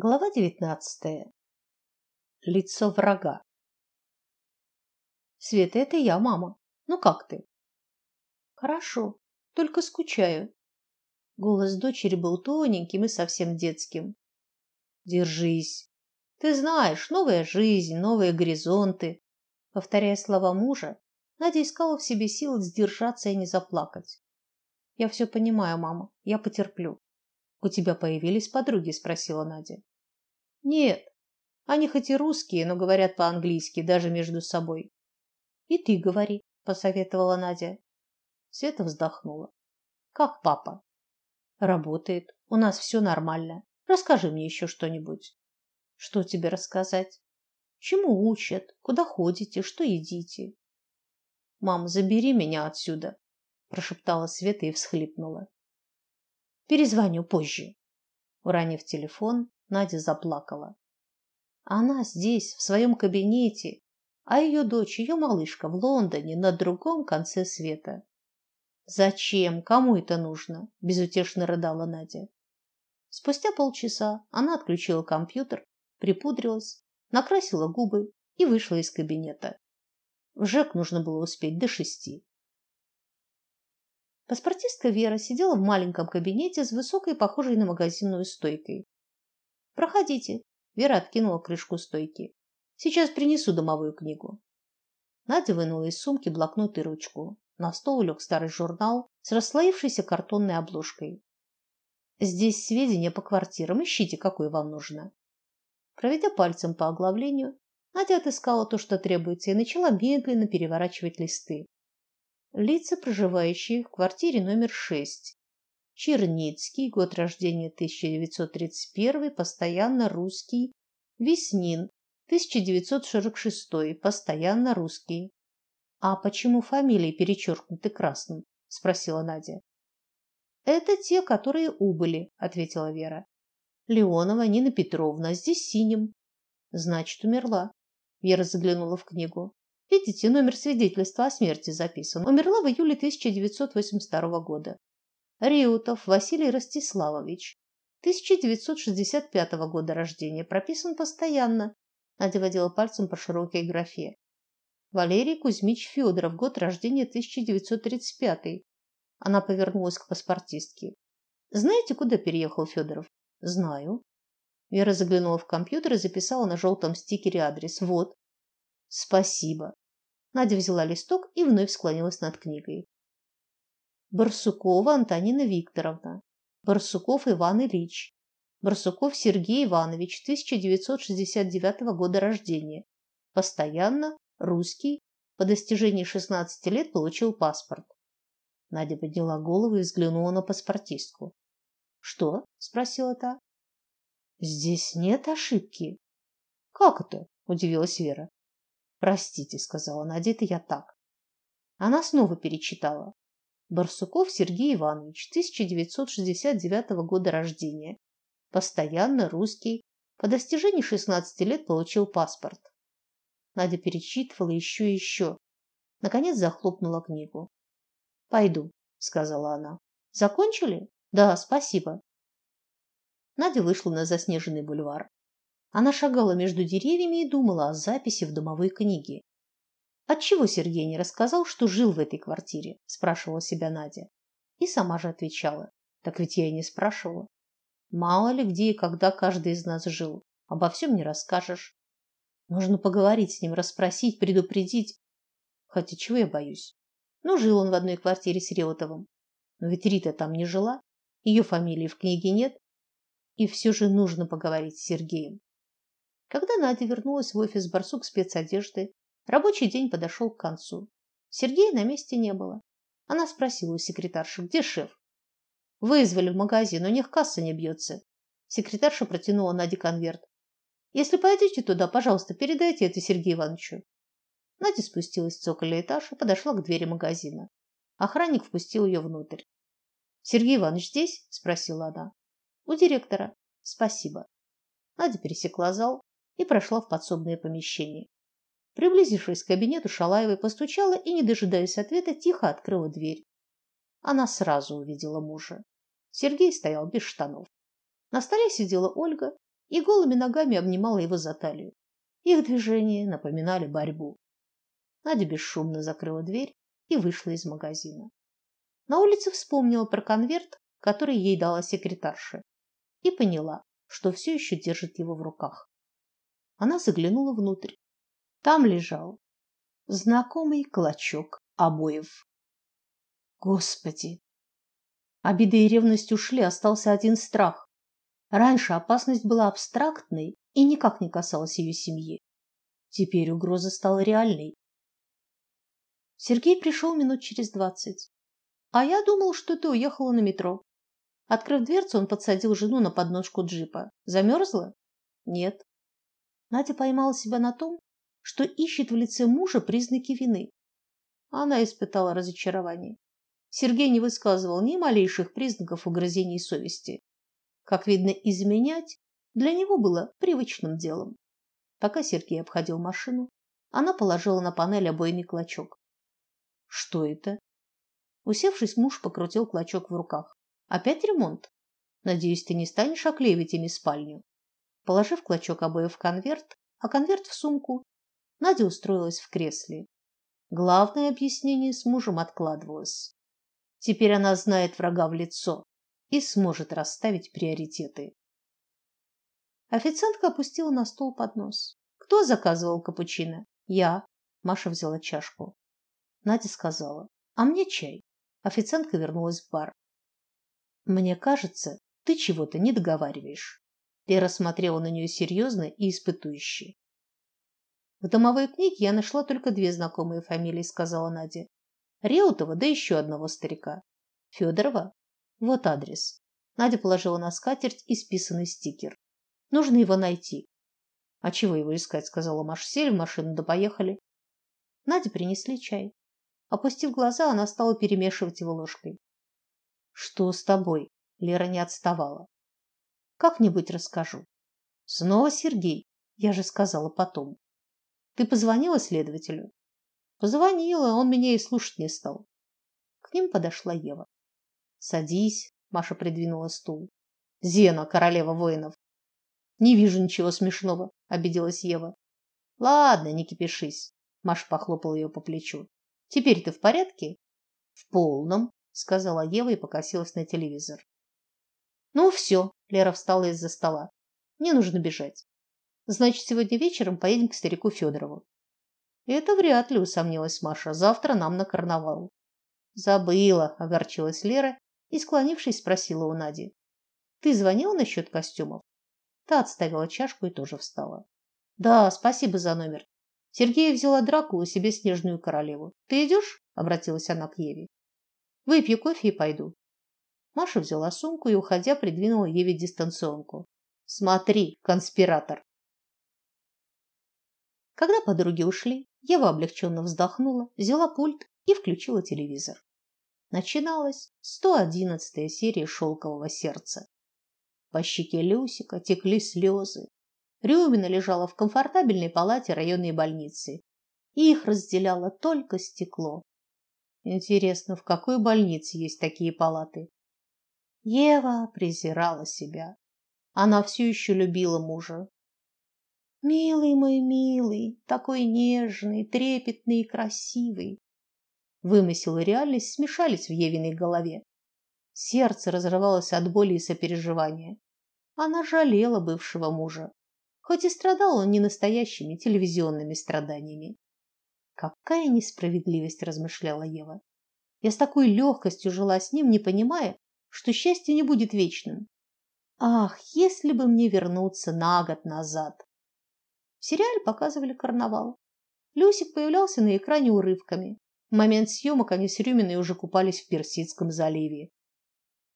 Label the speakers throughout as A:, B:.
A: Глава девятнадцатая. Лицо врага. Света, это я, мама. Ну как ты? Хорошо, только скучаю. Голос дочери был тоненьким и совсем детским. Держись. Ты знаешь, новая жизнь, новые горизонты. Повторяя слова мужа, Надя искала в себе силы сдержаться и не заплакать. Я все понимаю, мама. Я потерплю. У тебя появились подруги, спросила Надя. Нет. Они хоть и русские, но говорят по-английски даже между собой. И ты говори, посоветовала Надя. Света вздохнула. Как папа? Работает. У нас все нормально. Расскажи мне еще что-нибудь. Что тебе рассказать? Чему учат? Куда ходите? Что едите? Мам, забери меня отсюда, прошептала Света и всхлипнула. Перезвоню позже. Уронив телефон, Надя заплакала. Она здесь, в своем кабинете, а ее дочь, ее малышка в Лондоне, на другом конце света. Зачем? Кому это нужно? безутешно рыдала Надя. Спустя полчаса она отключила компьютер, припудрилась, накрасила губы и вышла из кабинета. В ЖЭК нужно было успеть до шести. Паспортистка Вера сидела в маленьком кабинете с высокой, похожей на магазинную стойкой. Проходите. Вера откинула крышку стойки. Сейчас принесу домовую книгу. Надя вынула из сумки блокнот и ручку. На стол лег старый журнал с расслоившейся картонной обложкой. Здесь сведения по квартирам, ищите, какой вам нужно. Проведя пальцем по оглавлению, Надя отыскала то, что требуется, и начала медленно переворачивать листы. Лица, проживающие в квартире номер шесть. Черницкий, год рождения 1931, постоянно русский. Веснин, 1946, постоянно русский. А почему фамилии перечеркнуты красным? спросила Надя. Это те, которые убыли, ответила Вера. Леонова Нина Петровна, здесь синим. Значит, умерла. Вера заглянула в книгу. Видите, номер свидетельства о смерти записан. Умерла в июле 1982 года. Реутов Василий Ростиславович, 1965 года рождения, прописан постоянно. Надя водила пальцем по широкой графе. Валерий Кузьмич Федоров, год рождения 1935. Она повернулась к паспортистке. Знаете, куда переехал Федоров? Знаю. Вера заглянула в компьютер и записала на желтом стикере адрес. Вот. Спасибо. Надя взяла листок и вновь склонилась над книгой. Барсукова Антонина Викторовна, Барсуков Иван Ильич, Барсуков Сергей Иванович, 1969 года рождения. Постоянно русский, по достижении 16 лет получил паспорт. Надя подняла голову и взглянула на паспортистку. Что? спросила та. Здесь нет ошибки. Как это? удивилась Вера. Простите, сказала Надя, это я так. Она снова перечитала. Барсуков Сергей Иванович, 1969 года рождения. Постоянно русский. По достижении 16 лет получил паспорт. Надя перечитывала еще и еще. Наконец захлопнула книгу. Пойду, сказала она. Закончили? Да, спасибо. Надя вышла на заснеженный бульвар. Она шагала между деревьями и думала о записи в домовой книге. Отчего Сергей не рассказал, что жил в этой квартире? спрашивала себя Надя. И сама же отвечала: так ведь я и не спрашивала. Мало ли где и когда каждый из нас жил. Обо всем не расскажешь. Нужно поговорить с ним, расспросить, предупредить. Хотя чего я боюсь? Ну, жил он в одной квартире с Реутовым. Но ведь Рита там не жила, ее фамилии в книге нет. И все же нужно поговорить с Сергеем. Когда Надя вернулась в офис Барсук спецодежды, Рабочий день подошел к концу. Сергея на месте не было. Она спросила у секретарши, где шеф. Вызвали в магазин, у них касса не бьется. Секретарша протянула Наде конверт. Если пойдете туда, пожалуйста, передайте это Сергею Ивановичу. Надя спустилась с цокольный этаж и подошла к двери магазина. Охранник впустил ее внутрь. Сергей Иванович здесь? спросила она. У директора. Спасибо. Надя пересекла зал и прошла в подсобное помещение. Приблизившись к кабинету Шалаевой, постучала и, не дожидаясь ответа, тихо открыла дверь. Она сразу увидела мужа. Сергей стоял без штанов. На столе сидела Ольга и голыми ногами обнимала его за талию. Их движения напоминали борьбу. Надя бесшумно закрыла дверь и вышла из магазина. На улице вспомнила про конверт, который ей дала секретарша, и поняла, что все еще держит его в руках. Она заглянула внутрь. Там лежал знакомый клочок обоев. Господи! Обида и ревность ушли, остался один страх. Раньше опасность была абстрактной и никак не касалась ее семьи. Теперь угроза стала реальной. Сергей пришел минут через двадцать. А я думал, что ты уехала на метро. Открыв дверцу, он подсадил жену на подножку джипа. Замерзла? Нет. Надя поймала себя на том, что ищет в лице мужа признаки вины. Она испытала разочарование. Сергей не высказывал ни малейших признаков угрызений совести. Как видно, изменять для него было привычным делом. Пока Сергей обходил машину, она положила на панель обойный клочок. Что это? Усевшись, муж покрутил клочок в руках. Опять ремонт? Надеюсь, ты не станешь оклеивать ими спальню. Положив клочок обоев в конверт, а конверт в сумку, Надя устроилась в кресле. Главное объяснение с мужем откладывалось. Теперь она знает врага в лицо и сможет расставить приоритеты. Официантка опустила на стол поднос. Кто заказывал капучино? Я. Маша взяла чашку. Надя сказала: "А мне чай". Официантка вернулась в бар. Мне кажется, ты чего-то не договариваешь. Лера смотрела на нее серьезно и испытующе. В домовой книге я нашла только две знакомые фамилии, сказала Надя. Реутова, да еще одного старика. Федорова. Вот адрес. Надя положила на скатерть исписанный стикер. Нужно его найти. А чего его искать, сказала Маша. Сели в машину, да поехали. Наде принесли чай. Опустив глаза, она стала перемешивать его ложкой. Что с тобой? Лера не отставала. Как-нибудь расскажу. Снова Сергей. Я же сказала потом. Ты позвонила следователю? Позвонила, он меня и слушать не стал. К ним подошла Ева. Садись, Маша придвинула стул. Зена, королева воинов. Не вижу ничего смешного, обиделась Ева. Ладно, не кипишись. Маша похлопала ее по плечу. Теперь ты в порядке? В полном, сказала Ева и покосилась на телевизор. Ну все, Лера встала из-за стола. Мне нужно бежать. Значит, сегодня вечером поедем к старику Федорову. Это вряд ли, усомнилась Маша. Завтра нам на карнавал. Забыла, огорчилась Лера и, склонившись, спросила у Нади: "Ты звонила насчет костюмов?" Та отставила чашку и тоже встала. "Да, спасибо за номер. Сергея взяла Дракулу себе снежную королеву. Ты идешь?» – обратилась она к Еве. Выпью кофе и пойду. Маша взяла сумку и, уходя, придвинула Еве дистанционку. Смотри, конспиратор. Когда подруги ушли, Ева облегченно вздохнула, взяла пульт и включила телевизор. Начиналась 111-я серия Шелкового сердца. По щеке Люсика текли слезы. Рюмина лежала в комфортабельной палате районной больницы, и их разделяло только стекло. Интересно, в какой больнице есть такие палаты? Ева презирала себя. Она все еще любила мужа, Милый мой, милый, такой нежный, трепетный и красивый. Вымысел и реальность смешались в Евиной голове. Сердце разрывалось от боли и сопереживания. Она жалела бывшего мужа, хоть и страдал он не настоящими телевизионными страданиями. Какая несправедливость, размышляла Ева. Я с такой легкостью жила с ним, не понимая, что счастье не будет вечным. Ах, если бы мне вернуться на год назад. В сериале показывали карнавал. Люсик появлялся на экране урывками. В момент съемок они с Рюминой уже купались в Персидском заливе.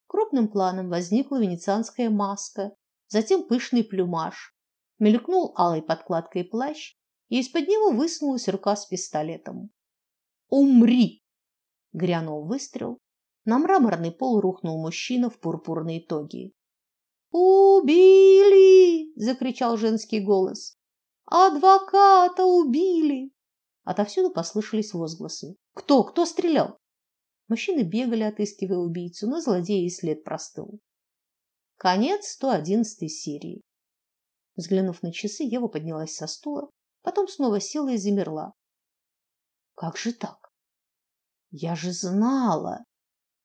A: Крупным планом возникла венецианская маска, затем пышный плюмаж. Мелькнул алой подкладкой плащ, и из-под него высунулась рука с пистолетом. "Умри!" грянул выстрел. На мраморный пол рухнул мужчина в пурпурной тоге. "Убили!" закричал женский голос. Адвоката убили. Отовсюду послышались возгласы. Кто, кто стрелял? Мужчины бегали, отыскивая убийцу, но злодея и след простыл. Конец 111 серии. Взглянув на часы, Ева поднялась со стула, потом снова села и замерла. Как же так? Я же знала,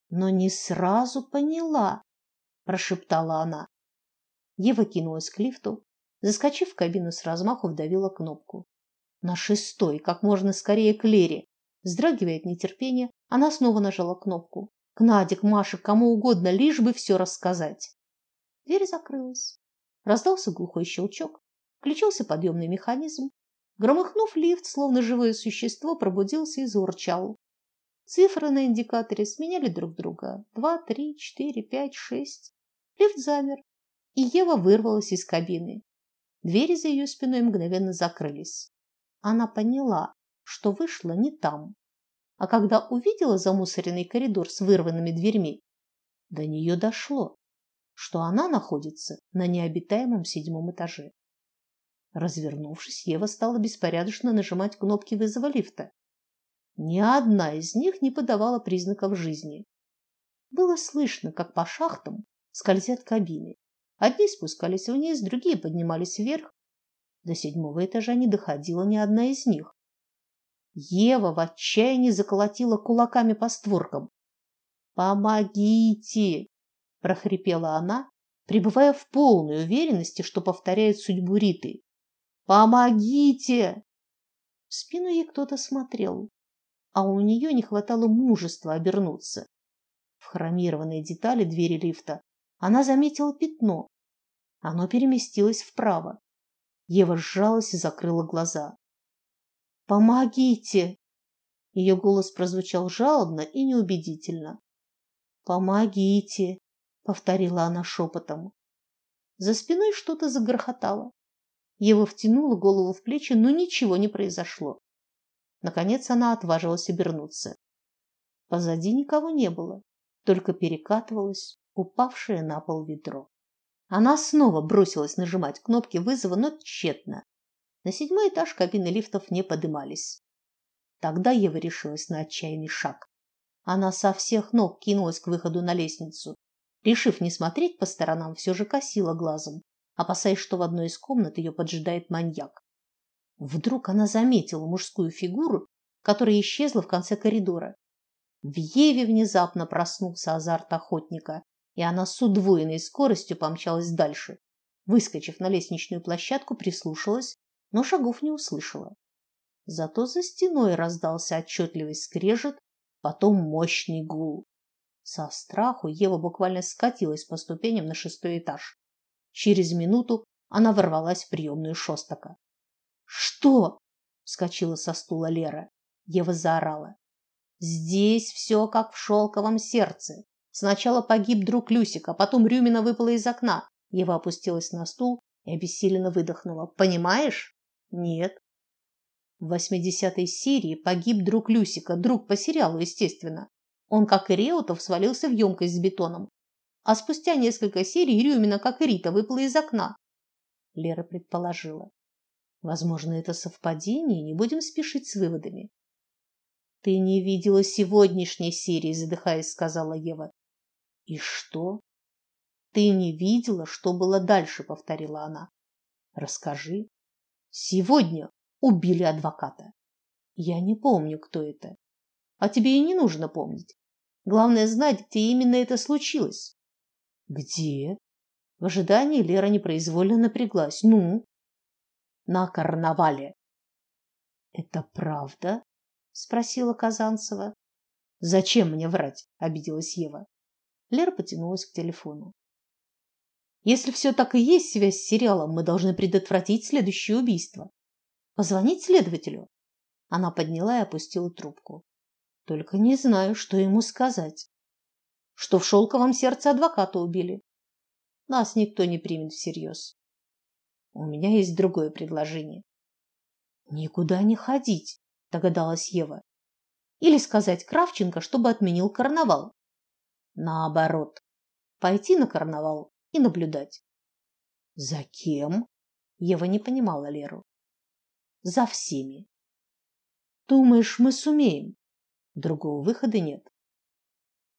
A: но не сразу поняла, прошептала она. Ева кинулась к лифту, заскочив в кабину с размаху, вдавила кнопку. На шестой, как можно скорее к Лере. Вздрагивая от нетерпения, она снова нажала кнопку. К Наде, к Маше, кому угодно, лишь бы все рассказать. Дверь закрылась. Раздался глухой щелчок, включился подъемный механизм. Громыхнув, лифт, словно живое существо, пробудился и заурчал. Цифры на индикаторе сменяли друг друга. Два, три, четыре, пять, шесть. Лифт замер, и Ева вырвалась из кабины. Двери за ее спиной мгновенно закрылись. Она поняла, что вышла не там. А когда увидела замусоренный коридор с вырванными дверьми, до нее дошло, что она находится на необитаемом седьмом этаже. Развернувшись, Ева стала беспорядочно нажимать кнопки вызова лифта. Ни одна из них не подавала признаков жизни. Было слышно, как по шахтам скользят кабины. Одни спускались вниз, другие поднимались вверх. До седьмого этажа не доходила ни одна из них. Ева в отчаянии заколотила кулаками по створкам. "Помогите!" прохрипела она, пребывая в полной уверенности, что повторяет судьбу Риты. "Помогите!" В спину ей кто-то смотрел, а у нее не хватало мужества обернуться. В хромированной детали двери лифта она заметила пятно. Оно переместилось вправо. Ева сжалась и закрыла глаза. Помогите. Ее голос прозвучал жалобно и неубедительно. Помогите, повторила она шепотом. За спиной что-то загрохотало. Ева втянула голову в плечи, но ничего не произошло. Наконец она отважилась обернуться. Позади никого не было, только перекатывалось упавшее на пол ведро. Она снова бросилась нажимать кнопки вызова, но тщетно. На седьмой этаж кабины лифтов не поднимались. Тогда Ева решилась на отчаянный шаг. Она со всех ног кинулась к выходу на лестницу. Решив не смотреть по сторонам, все же косила глазом, опасаясь, что в одной из комнат ее поджидает маньяк. Вдруг она заметила мужскую фигуру, которая исчезла в конце коридора. В Еве внезапно проснулся азарт охотника, и она с удвоенной скоростью помчалась дальше. Выскочив на лестничную площадку, прислушалась, но шагов не услышала. Зато за стеной раздался отчетливый скрежет, потом мощный гул. Со страху Ева буквально скатилась по ступеням на шестой этаж. Через минуту она ворвалась в приемную Шостака. "Что?" вскочила со стула Лера. Ева заорала: "Здесь все как в шелковом сердце. Сначала погиб друг Люсика, потом Рюмина выпала из окна. Ева опустилась на стул и обессиленно выдохнула. Понимаешь? Нет. В 80-й серии погиб друг Люсика, друг по сериалу, естественно. Он, как и Реутов, свалился в емкость с бетоном. А спустя несколько серий Рюмина, как и Рита, выпала из окна. Лера предположила. Возможно, это совпадение, не будем спешить с выводами. Ты не видела сегодняшней серии, задыхаясь, сказала Ева. И что? Ты не видела, что было дальше, повторила она. Расскажи. Сегодня убили адвоката. Я не помню, кто это. А тебе и не нужно помнить. Главное знать, где именно это случилось. Где? В ожидании Лера непроизвольно напряглась. Ну, на карнавале. Это правда? спросила Казанцева. Зачем мне врать? обиделась Ева. Лера потянулась к телефону. Если все так и есть связь с сериалом, мы должны предотвратить следующее убийство. Позвонить следователю. Она подняла и опустила трубку. Только не знаю, что ему сказать. Что в шелковом сердце адвоката убили. Нас никто не примет всерьез. У меня есть другое предложение. Никуда не ходить, догадалась Ева. Или сказать Кравченко, чтобы отменил карнавал. Наоборот, пойти на карнавал и наблюдать. За кем? Ева не понимала Леру. За всеми. Думаешь, мы сумеем? Другого выхода нет.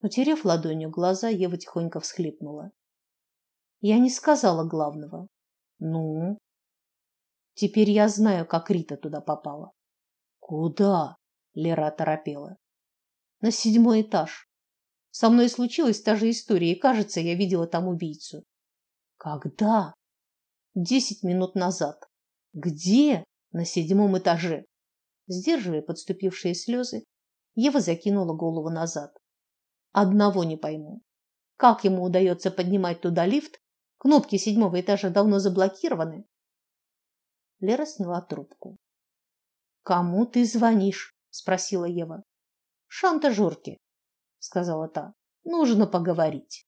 A: Утерев ладонью глаза, Ева тихонько всхлипнула. Я не сказала главного. Ну, теперь я знаю, как Рита туда попала. Куда? Лера торопела. На седьмой этаж. Со мной случилась та же история, и, кажется, я видела там убийцу. Когда? Десять минут назад. Где? На седьмом этаже. Сдерживая подступившие слезы, Ева закинула голову назад. Одного не пойму. Как ему удается поднимать туда лифт? Кнопки седьмого этажа давно заблокированы. Лера сняла трубку. Кому ты звонишь? спросила Ева. Шантажерке, сказала та. Нужно поговорить.